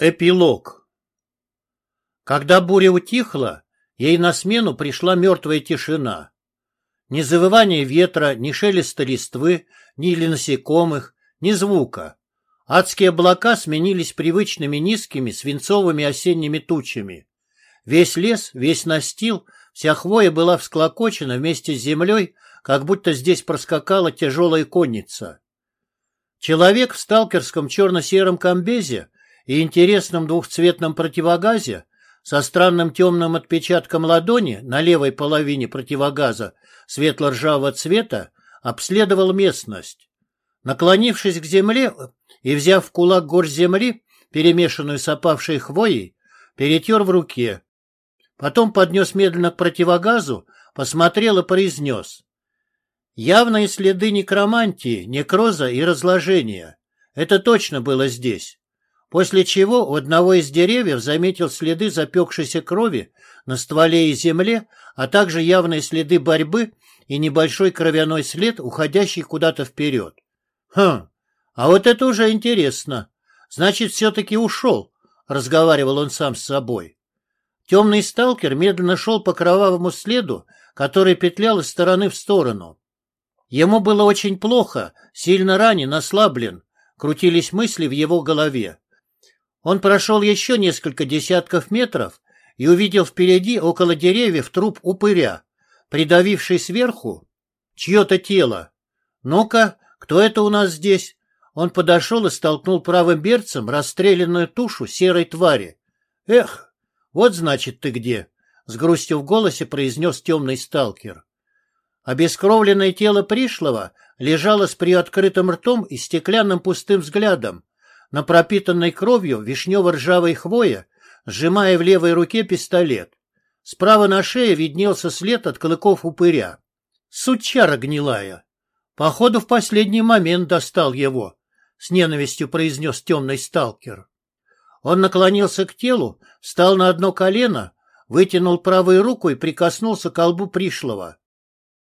Эпилог Когда буря утихла, ей на смену пришла мертвая тишина. Ни завывания ветра, ни шелеста листвы, ни насекомых, ни звука. Адские облака сменились привычными низкими свинцовыми осенними тучами. Весь лес, весь настил, вся хвоя была всклокочена вместе с землей, как будто здесь проскакала тяжелая конница. Человек в сталкерском черно-сером комбезе и интересном двухцветном противогазе со странным темным отпечатком ладони на левой половине противогаза светло-ржавого цвета обследовал местность. Наклонившись к земле и взяв в кулак горсть земли, перемешанную с опавшей хвоей, перетер в руке. Потом поднес медленно к противогазу, посмотрел и произнес. Явные следы некромантии, некроза и разложения. Это точно было здесь после чего у одного из деревьев заметил следы запекшейся крови на стволе и земле, а также явные следы борьбы и небольшой кровяной след, уходящий куда-то вперед. «Хм, а вот это уже интересно. Значит, все-таки ушел», — разговаривал он сам с собой. Темный сталкер медленно шел по кровавому следу, который петлял из стороны в сторону. Ему было очень плохо, сильно ранен, ослаблен, крутились мысли в его голове. Он прошел еще несколько десятков метров и увидел впереди около деревьев труп упыря, придавивший сверху чье-то тело. «Ну-ка, кто это у нас здесь?» Он подошел и столкнул правым берцем расстрелянную тушу серой твари. «Эх, вот значит ты где!» — с грустью в голосе произнес темный сталкер. Обескровленное тело пришлого лежало с приоткрытым ртом и стеклянным пустым взглядом, на пропитанной кровью вишнево-ржавой хвое, сжимая в левой руке пистолет. Справа на шее виднелся след от клыков упыря. Сучара гнилая. Походу, в последний момент достал его, — с ненавистью произнес темный сталкер. Он наклонился к телу, встал на одно колено, вытянул правую руку и прикоснулся к колбу пришлого.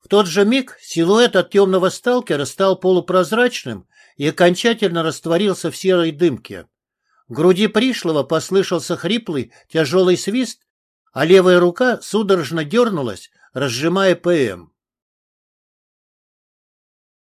В тот же миг силуэт от темного сталкера стал полупрозрачным и окончательно растворился в серой дымке. В груди пришлого послышался хриплый, тяжелый свист, а левая рука судорожно дернулась, разжимая ПМ.